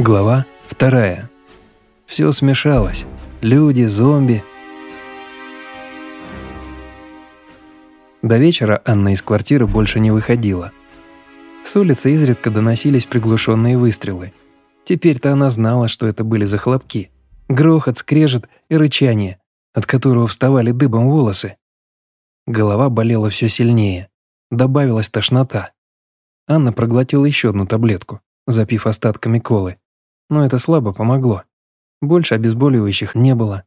Глава вторая. Все смешалось. Люди, зомби. До вечера Анна из квартиры больше не выходила. С улицы изредка доносились приглушенные выстрелы. Теперь-то она знала, что это были за хлопки. Грохот, скрежет и рычание, от которого вставали дыбом волосы. Голова болела все сильнее. Добавилась тошнота. Анна проглотила еще одну таблетку, запив остатками колы но это слабо помогло. Больше обезболивающих не было.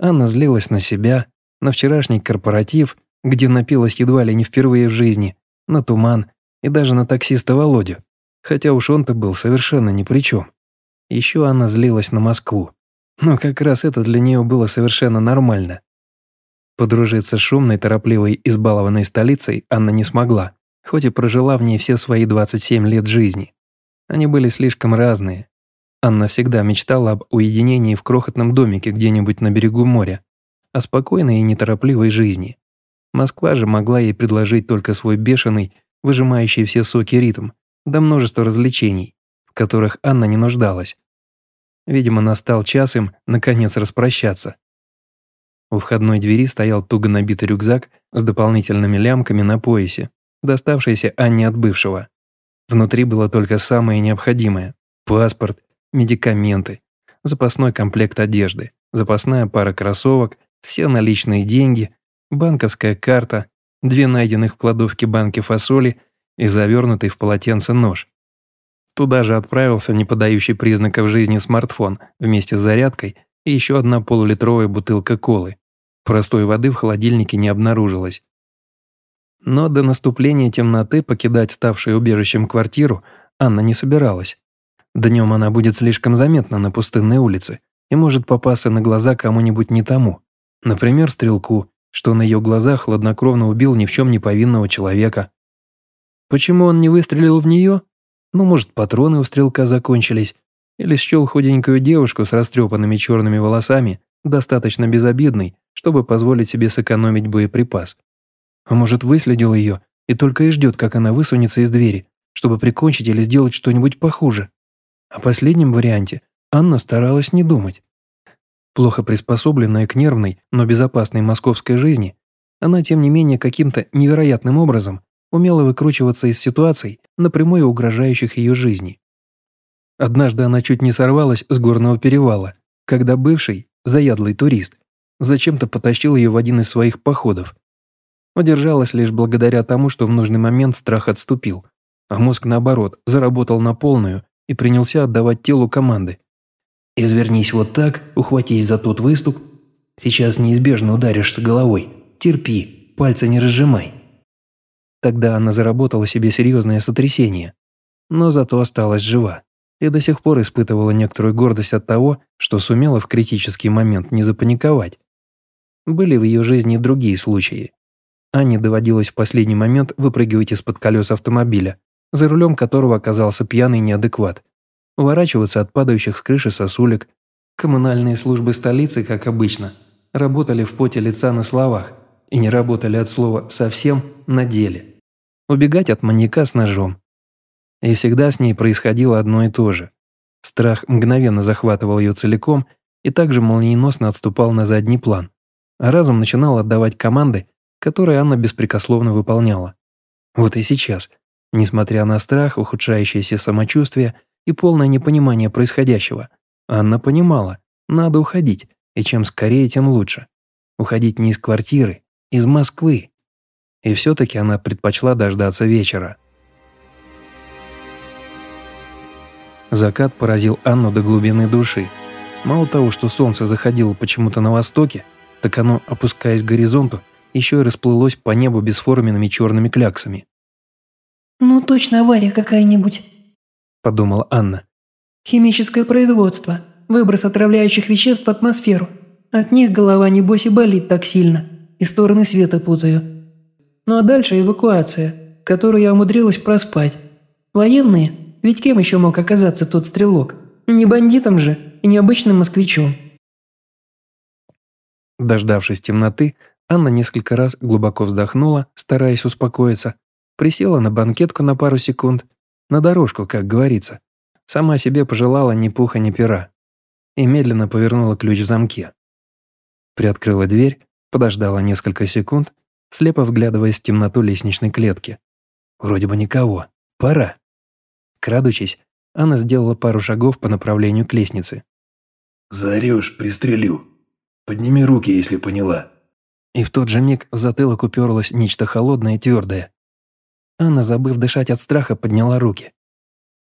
Анна злилась на себя, на вчерашний корпоратив, где напилась едва ли не впервые в жизни, на туман и даже на таксиста Володю, хотя уж он-то был совершенно ни при чем. Еще Анна злилась на Москву, но как раз это для нее было совершенно нормально. Подружиться с шумной, торопливой, избалованной столицей Анна не смогла, хоть и прожила в ней все свои 27 лет жизни. Они были слишком разные, Анна всегда мечтала об уединении в крохотном домике где-нибудь на берегу моря, о спокойной и неторопливой жизни. Москва же могла ей предложить только свой бешеный, выжимающий все соки ритм, да множество развлечений, в которых Анна не нуждалась. Видимо, настал час им, наконец, распрощаться. У входной двери стоял туго набитый рюкзак с дополнительными лямками на поясе, доставшийся Анне от бывшего. Внутри было только самое необходимое – паспорт, медикаменты, запасной комплект одежды, запасная пара кроссовок, все наличные деньги, банковская карта, две найденных в кладовке банки фасоли и завернутый в полотенце нож. Туда же отправился не подающий признаков жизни смартфон вместе с зарядкой и еще одна полулитровая бутылка колы. Простой воды в холодильнике не обнаружилось. Но до наступления темноты покидать ставшую убежищем квартиру Анна не собиралась. Днем она будет слишком заметна на пустынной улице и может попасться на глаза кому-нибудь не тому. Например, стрелку, что на ее глазах хладнокровно убил ни в чем не повинного человека. Почему он не выстрелил в нее? Ну, может, патроны у стрелка закончились, или счел худенькую девушку с растрепанными черными волосами достаточно безобидной, чтобы позволить себе сэкономить боеприпас. А может, выследил ее и только и ждет, как она высунется из двери, чтобы прикончить или сделать что-нибудь похуже. О последнем варианте Анна старалась не думать. Плохо приспособленная к нервной, но безопасной московской жизни, она, тем не менее, каким-то невероятным образом умела выкручиваться из ситуаций, напрямую угрожающих ее жизни. Однажды она чуть не сорвалась с горного перевала, когда бывший, заядлый турист, зачем-то потащил ее в один из своих походов. Удержалась лишь благодаря тому, что в нужный момент страх отступил, а мозг, наоборот, заработал на полную и принялся отдавать телу команды. «Извернись вот так, ухватись за тот выступ. Сейчас неизбежно ударишься головой. Терпи, пальцы не разжимай». Тогда она заработала себе серьезное сотрясение, но зато осталась жива и до сих пор испытывала некоторую гордость от того, что сумела в критический момент не запаниковать. Были в ее жизни другие случаи. Анне доводилось в последний момент выпрыгивать из-под колес автомобиля, за рулем которого оказался пьяный неадекват, уворачиваться от падающих с крыши сосулек. Коммунальные службы столицы, как обычно, работали в поте лица на словах и не работали от слова «совсем» на деле. Убегать от маньяка с ножом. И всегда с ней происходило одно и то же. Страх мгновенно захватывал ее целиком и также молниеносно отступал на задний план, а разум начинал отдавать команды, которые Анна беспрекословно выполняла. Вот и сейчас – Несмотря на страх, ухудшающееся самочувствие и полное непонимание происходящего, Анна понимала, надо уходить, и чем скорее, тем лучше. Уходить не из квартиры, из Москвы. И все-таки она предпочла дождаться вечера. Закат поразил Анну до глубины души. Мало того, что солнце заходило почему-то на востоке, так оно, опускаясь к горизонту, еще и расплылось по небу бесформенными черными кляксами. «Ну точно авария какая-нибудь», – подумала Анна. «Химическое производство, выброс отравляющих веществ в атмосферу. От них голова небось и болит так сильно, и стороны света путаю. Ну а дальше эвакуация, которую я умудрилась проспать. Военные? Ведь кем еще мог оказаться тот стрелок? Не бандитом же и не обычным москвичом». Дождавшись темноты, Анна несколько раз глубоко вздохнула, стараясь успокоиться, Присела на банкетку на пару секунд, на дорожку, как говорится. Сама себе пожелала ни пуха, ни пера. И медленно повернула ключ в замке. Приоткрыла дверь, подождала несколько секунд, слепо вглядываясь в темноту лестничной клетки. Вроде бы никого. Пора. Крадучись, она сделала пару шагов по направлению к лестнице. «Заорешь, пристрелю. Подними руки, если поняла». И в тот же миг в затылок уперлось нечто холодное и твердое. Анна, забыв дышать от страха, подняла руки.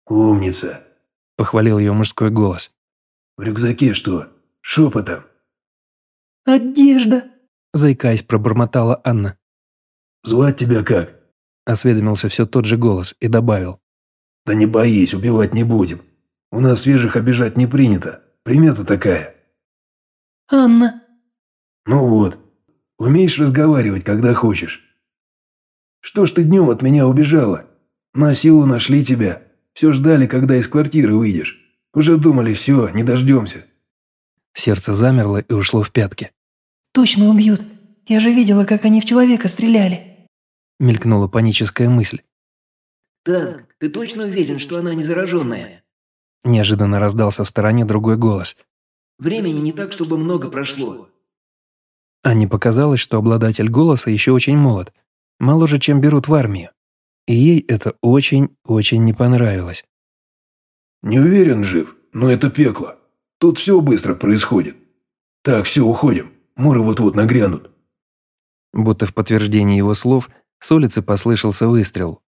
«Умница», – похвалил ее мужской голос. «В рюкзаке что? Шепотом?» «Одежда», – заикаясь, пробормотала Анна. «Звать тебя как?» – осведомился все тот же голос и добавил. «Да не боись, убивать не будем. У нас свежих обижать не принято. Примета такая». «Анна». «Ну вот. Умеешь разговаривать, когда хочешь. Что ж ты днем от меня убежала? На силу нашли тебя. Все ждали, когда из квартиры выйдешь. Уже думали, все, не дождемся». Сердце замерло и ушло в пятки. «Точно убьют. Я же видела, как они в человека стреляли». Мелькнула паническая мысль. «Так, ты точно уверен, что она не зараженная?» Неожиданно раздался в стороне другой голос. «Времени не так, чтобы много прошло». Анне показалось, что обладатель голоса еще очень молод, моложе, чем берут в армию. И ей это очень-очень не понравилось. «Не уверен, жив, но это пекло. Тут все быстро происходит. Так, все, уходим. Муры вот-вот нагрянут». Будто в подтверждение его слов с улицы послышался выстрел.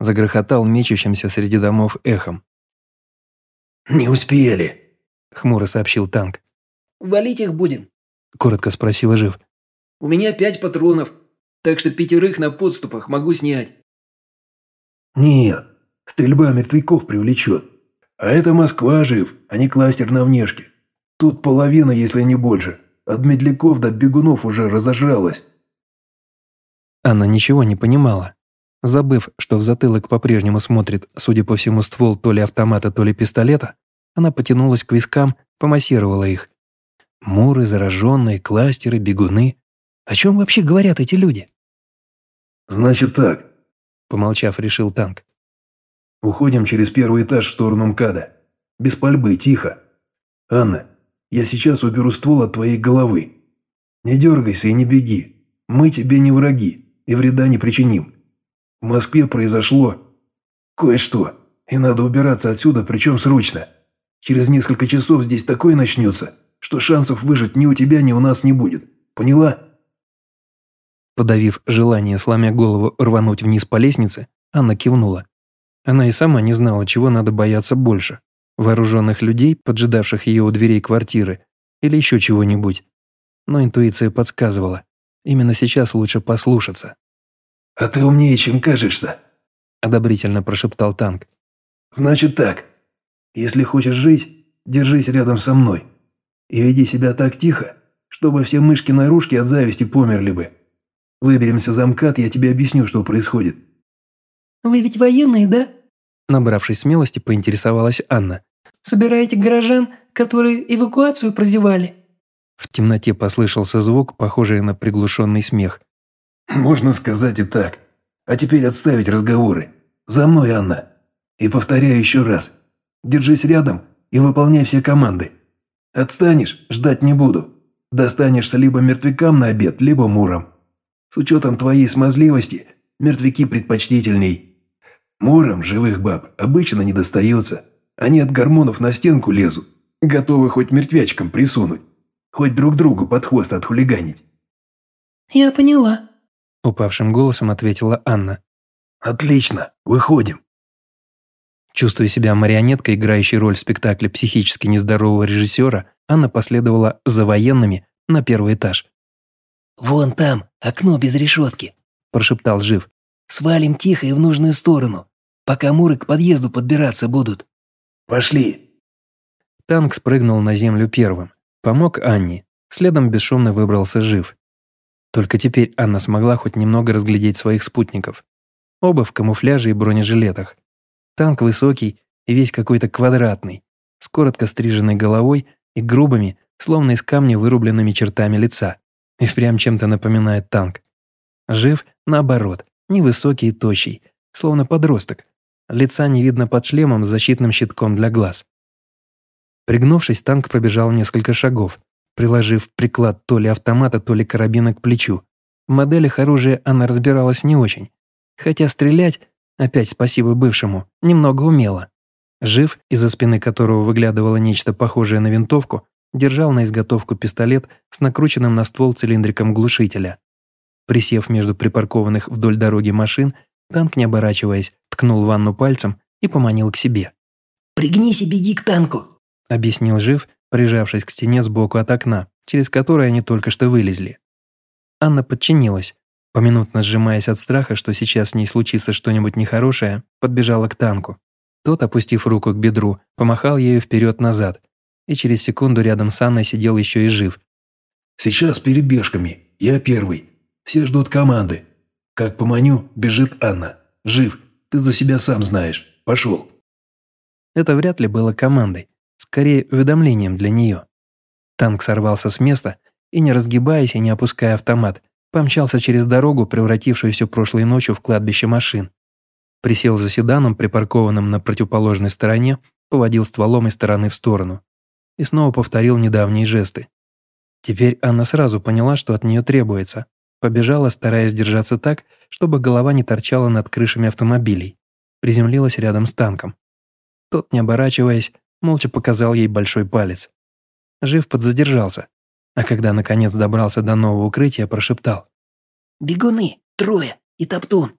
Загрохотал мечущимся среди домов эхом. «Не успели», — хмуро сообщил танк. «Валить их будем?» — коротко спросила Жив. «У меня пять патронов, так что пятерых на подступах могу снять». «Нет, стрельба мертвяков привлечет. А это Москва жив, а не кластер на внешке. Тут половина, если не больше. От медляков до бегунов уже разожралась». Она ничего не понимала. Забыв, что в затылок по-прежнему смотрит, судя по всему, ствол то ли автомата, то ли пистолета, она потянулась к вискам, помассировала их. Муры, зараженные, кластеры, бегуны. О чем вообще говорят эти люди? «Значит так», – помолчав, решил танк. «Уходим через первый этаж в сторону МКАДа. Без пальбы, тихо. Анна, я сейчас уберу ствол от твоей головы. Не дергайся и не беги. Мы тебе не враги и вреда не причиним. В Москве произошло кое-что, и надо убираться отсюда, причем срочно. Через несколько часов здесь такое начнется, что шансов выжить ни у тебя, ни у нас не будет. Поняла?» Подавив желание, сломя голову, рвануть вниз по лестнице, Анна кивнула. Она и сама не знала, чего надо бояться больше. Вооруженных людей, поджидавших ее у дверей квартиры, или еще чего-нибудь. Но интуиция подсказывала. Именно сейчас лучше послушаться. «А ты умнее, чем кажешься», – одобрительно прошептал танк. «Значит так. Если хочешь жить, держись рядом со мной. И веди себя так тихо, чтобы все мышки-нарушки от зависти померли бы. Выберемся за МКАД, я тебе объясню, что происходит». «Вы ведь военные, да?» Набравшись смелости, поинтересовалась Анна. «Собираете горожан, которые эвакуацию прозевали?» В темноте послышался звук, похожий на приглушенный смех. «Можно сказать и так. А теперь отставить разговоры. За мной, Анна. И повторяю еще раз. Держись рядом и выполняй все команды. Отстанешь, ждать не буду. Достанешься либо мертвякам на обед, либо муром. С учетом твоей смазливости, мертвяки предпочтительней. Муром живых баб обычно не достается. Они от гормонов на стенку лезут, готовы хоть мертвячкам присунуть, хоть друг другу под хвост отхулиганить. «Я поняла», – упавшим голосом ответила Анна. «Отлично, выходим». Чувствуя себя марионеткой, играющей роль в спектакле психически нездорового режиссера, Анна последовала за военными на первый этаж. «Вон там, окно без решетки», – прошептал Жив. «Свалим тихо и в нужную сторону, пока муры к подъезду подбираться будут». «Пошли». Танк спрыгнул на землю первым, помог Анне, следом бесшумно выбрался Жив. Только теперь Анна смогла хоть немного разглядеть своих спутников. Оба в камуфляже и бронежилетах. Танк высокий и весь какой-то квадратный, с коротко стриженной головой и грубыми, словно из камня вырубленными чертами лица. И впрямь чем-то напоминает танк. Жив, наоборот, невысокий и тощий, словно подросток, Лица не видно под шлемом с защитным щитком для глаз. Пригнувшись, танк пробежал несколько шагов, приложив приклад то ли автомата, то ли карабина к плечу. В моделях оружия она разбиралась не очень. Хотя стрелять, опять спасибо бывшему, немного умела. Жив, из-за спины которого выглядывало нечто похожее на винтовку, держал на изготовку пистолет с накрученным на ствол цилиндриком глушителя. Присев между припаркованных вдоль дороги машин, танк, не оборачиваясь, ткнул ванну пальцем и поманил к себе. «Пригнись и беги к танку», — объяснил Жив, прижавшись к стене сбоку от окна, через которое они только что вылезли. Анна подчинилась, поминутно сжимаясь от страха, что сейчас с ней случится что-нибудь нехорошее, подбежала к танку. Тот, опустив руку к бедру, помахал ею вперед-назад, и через секунду рядом с Анной сидел еще и жив. «Сейчас перебежками. Я первый. Все ждут команды. Как поманю, бежит Анна. Жив. Ты за себя сам знаешь. Пошел». Это вряд ли было командой, скорее уведомлением для нее. Танк сорвался с места и, не разгибаясь и не опуская автомат, помчался через дорогу, превратившуюся прошлой ночью в кладбище машин. Присел за седаном, припаркованным на противоположной стороне, поводил стволом из стороны в сторону и снова повторил недавние жесты. Теперь Анна сразу поняла, что от нее требуется. Побежала, стараясь держаться так, чтобы голова не торчала над крышами автомобилей. Приземлилась рядом с танком. Тот, не оборачиваясь, молча показал ей большой палец. Жив подзадержался, а когда наконец добрался до нового укрытия, прошептал. «Бегуны! Трое! И топтун!»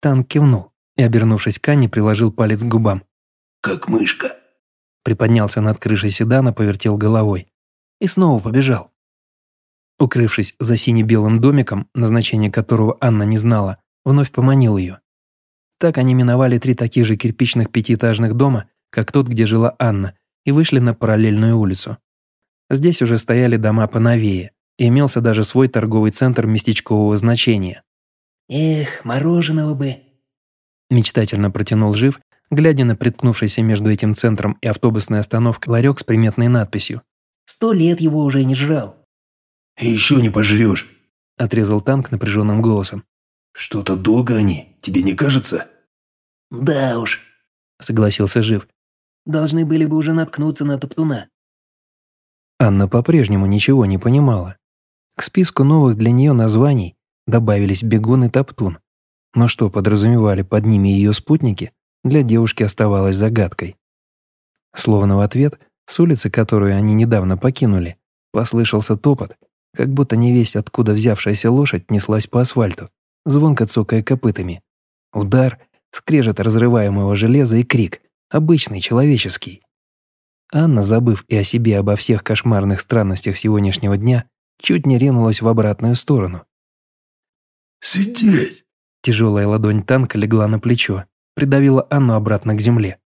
Танк кивнул и, обернувшись к Анне, приложил палец к губам. «Как мышка!» Приподнялся над крышей седана, повертел головой. И снова побежал. Укрывшись за сине-белым домиком, назначение которого Анна не знала, вновь поманил ее. Так они миновали три таких же кирпичных пятиэтажных дома, как тот, где жила Анна, и вышли на параллельную улицу. Здесь уже стояли дома поновее, и имелся даже свой торговый центр местечкового значения. «Эх, мороженого бы!» Мечтательно протянул Жив, глядя на приткнувшийся между этим центром и автобусной остановкой ларек с приметной надписью. «Сто лет его уже не жрал». «И еще не пожрешь», – отрезал танк напряженным голосом. «Что-то долго они, тебе не кажется?» «Да уж», – согласился Жив. «Должны были бы уже наткнуться на топтуна». Анна по-прежнему ничего не понимала. К списку новых для нее названий добавились бегун и топтун. Но что подразумевали под ними ее спутники, для девушки оставалась загадкой. Словно в ответ, с улицы, которую они недавно покинули, послышался топот, как будто невесть, откуда взявшаяся лошадь неслась по асфальту, звонко цокая копытами. Удар, скрежет разрываемого железа и крик, обычный, человеческий. Анна, забыв и о себе, и обо всех кошмарных странностях сегодняшнего дня, чуть не ринулась в обратную сторону. «Сидеть!» Тяжелая ладонь танка легла на плечо, придавила Анну обратно к земле.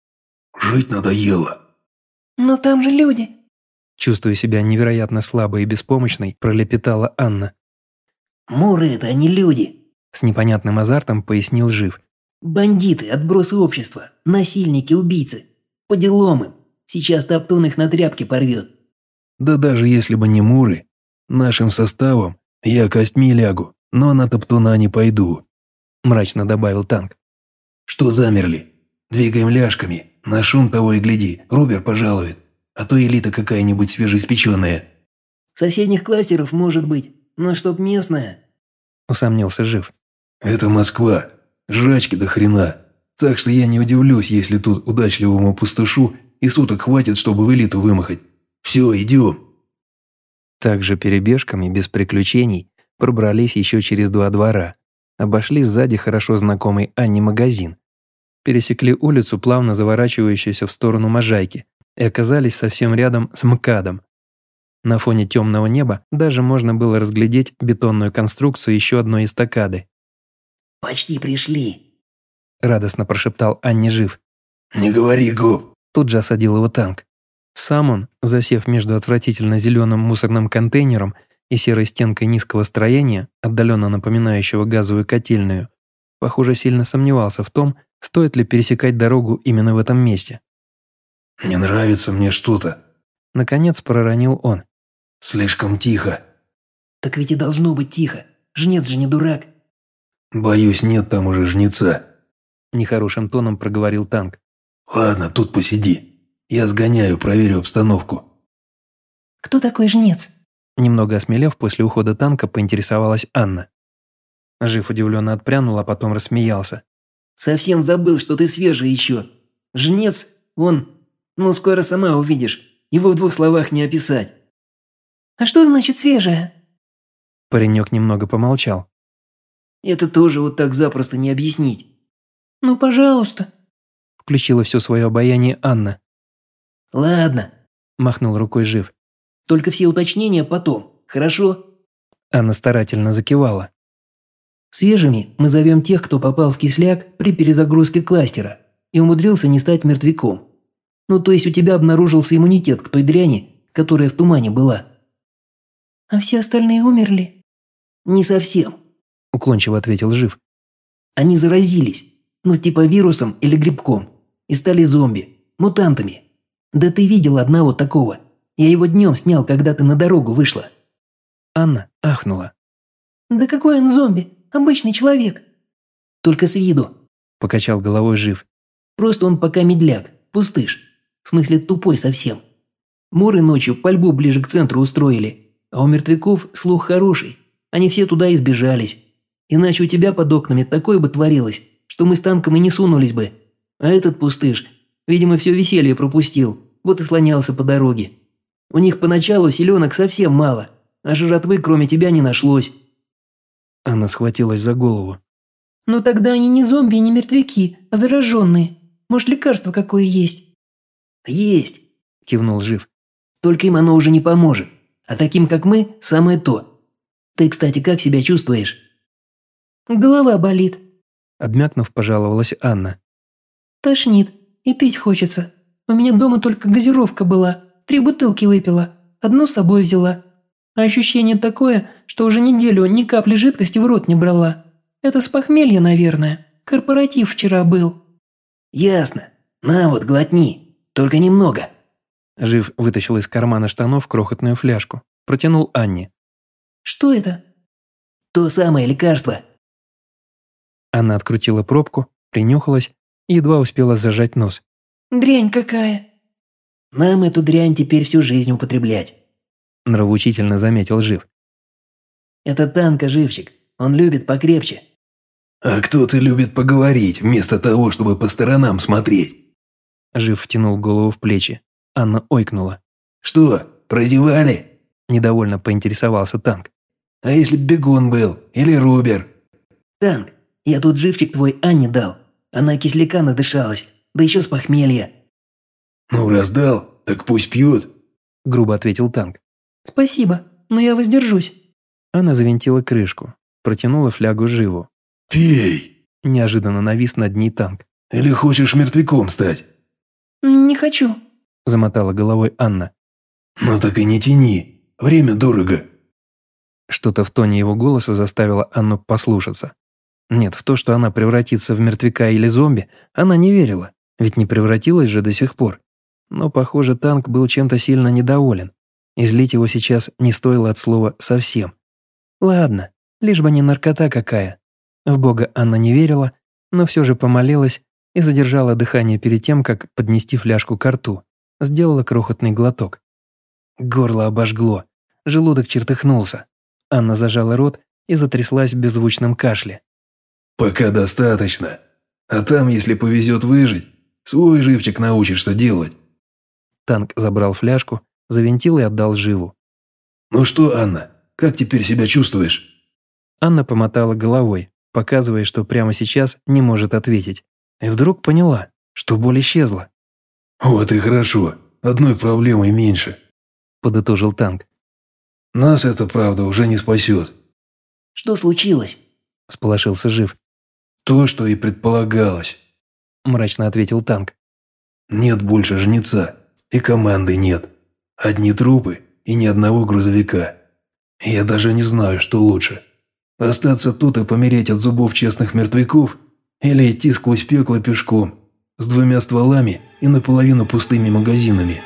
«Жить надоело». «Но там же люди». Чувствуя себя невероятно слабой и беспомощной, пролепетала Анна. «Муры это, не люди», – с непонятным азартом пояснил Жив. «Бандиты, отбросы общества, насильники, убийцы. По делам им. Сейчас Топтун их на тряпки порвет». «Да даже если бы не Муры, нашим составом я костьми лягу, но на Топтуна не пойду», – мрачно добавил танк. «Что замерли? Двигаем ляжками. На шум того и гляди, Рубер пожалует. А то элита какая-нибудь свежеиспеченная». «Соседних кластеров может быть, но чтоб местная...» Усомнился Жив. «Это Москва. Жрачки до хрена. Так что я не удивлюсь, если тут удачливому пустушу и суток хватит, чтобы в элиту вымахать. Все, идем». Также перебежками, без приключений, пробрались еще через два двора. Обошли сзади хорошо знакомый Анне магазин, пересекли улицу, плавно заворачивающуюся в сторону Можайки, и оказались совсем рядом с МКАДом. На фоне темного неба даже можно было разглядеть бетонную конструкцию еще одной эстакады. «Почти пришли», – радостно прошептал Анне Жив. «Не говори, Гоб!» Тут же осадил его танк. Сам он, засев между отвратительно зеленым мусорным контейнером и серой стенкой низкого строения, отдаленно напоминающего газовую котельную, похоже, сильно сомневался в том, стоит ли пересекать дорогу именно в этом месте. «Не нравится мне что-то», – наконец проронил он. «Слишком тихо». «Так ведь и должно быть тихо. Жнец же не дурак». «Боюсь, нет там уже жнеца». Нехорошим тоном проговорил танк. «Ладно, тут посиди. Я сгоняю, проверю обстановку». «Кто такой жнец?» Немного осмелев после ухода танка, поинтересовалась Анна. Жив удивленно отпрянул, а потом рассмеялся. «Совсем забыл, что ты свежий еще. Жнец, он... Ну, скоро сама увидишь. Его в двух словах не описать». «А что значит свежая?» Паренек немного помолчал. «Это тоже вот так запросто не объяснить». «Ну, пожалуйста», – включила все свое обаяние Анна. «Ладно», – махнул рукой Жив. «Только все уточнения потом, хорошо?» Анна старательно закивала. «Свежими мы зовем тех, кто попал в кисляк при перезагрузке кластера и умудрился не стать мертвяком. Ну, то есть у тебя обнаружился иммунитет к той дряни, которая в тумане была». «А все остальные умерли?» «Не совсем», – уклончиво ответил Жив. «Они заразились, ну типа вирусом или грибком, и стали зомби, мутантами. Да ты видел одного такого. Я его днем снял, когда ты на дорогу вышла». Анна ахнула. «Да какой он зомби? Обычный человек». «Только с виду», – покачал головой Жив. «Просто он пока медляк, пустыш. В смысле тупой совсем. Муры ночью пальбу ближе к центру устроили, а у мертвяков слух хороший. Они все туда избежались. Иначе у тебя под окнами такое бы творилось, что мы с танком и не сунулись бы. А этот пустыш, видимо, все веселье пропустил, вот и слонялся по дороге. У них поначалу селенок совсем мало, а жратвы кроме тебя не нашлось». Она схватилась за голову. «Но тогда они не зомби и не мертвяки, а зараженные. Может, лекарство какое есть?» «Есть», – кивнул Жив. «Только им оно уже не поможет. А таким, как мы, самое то. Ты, кстати, как себя чувствуешь?» «Голова болит», – обмякнув, пожаловалась Анна. «Тошнит и пить хочется. У меня дома только газировка была, три бутылки выпила, одну с собой взяла. А ощущение такое, что уже неделю ни капли жидкости в рот не брала. Это с похмелья, наверное. Корпоратив вчера был». «Ясно. На вот, глотни. Только немного». Жив вытащил из кармана штанов крохотную фляжку. Протянул Анне. «Что это?» «То самое лекарство». Анна открутила пробку, принюхалась и едва успела зажать нос. «Дрянь какая!» «Нам эту дрянь теперь всю жизнь употреблять», – нравоучительно заметил Жив. «Это танка, Живчик. Он любит покрепче». «А кто-то любит поговорить, вместо того, чтобы по сторонам смотреть». Жив втянул голову в плечи. Анна ойкнула. «Что, прозевали?» Недовольно поинтересовался танк. «А если б бегун был? Или Рубер?» «Танк, я тут живчик твой Анне дал. Она кисляка надышалась, да еще с похмелья». «Ну, раз дал, так пусть пьет», – грубо ответил танк. «Спасибо, но я воздержусь». Она завинтила крышку, протянула флягу живу. «Пей!» – неожиданно навис над ней танк. «Или хочешь мертвяком стать?» «Не хочу», – замотала головой Анна. «Ну так и не тяни, время дорого». Что-то в тоне его голоса заставило Анну послушаться. Нет, в то, что она превратится в мертвяка или зомби, она не верила, ведь не превратилась же до сих пор. Но, похоже, танк был чем-то сильно недоволен, и злить его сейчас не стоило от слова «совсем». Ладно, лишь бы не наркота какая. В Бога Анна не верила, но все же помолилась и задержала дыхание перед тем, как поднести фляжку к рту. Сделала крохотный глоток. Горло обожгло, желудок чертыхнулся. Анна зажала рот и затряслась в беззвучном кашле. «Пока достаточно. А там, если повезет выжить, свой живчик научишься делать». Танк забрал фляжку, завинтил и отдал живу. «Ну что, Анна, как теперь себя чувствуешь?» Анна помотала головой, показывая, что прямо сейчас не может ответить. И вдруг поняла, что боль исчезла. «Вот и хорошо, одной проблемой меньше», – подытожил танк. «Нас это, правда, уже не спасет». «Что случилось?» – сполошился Жив. «То, что и предполагалось», – мрачно ответил танк. «Нет больше жнеца, и команды нет. Одни трупы и ни одного грузовика. Я даже не знаю, что лучше. Остаться тут и помереть от зубов честных мертвяков или идти сквозь пекло пешком, с двумя стволами и наполовину пустыми магазинами».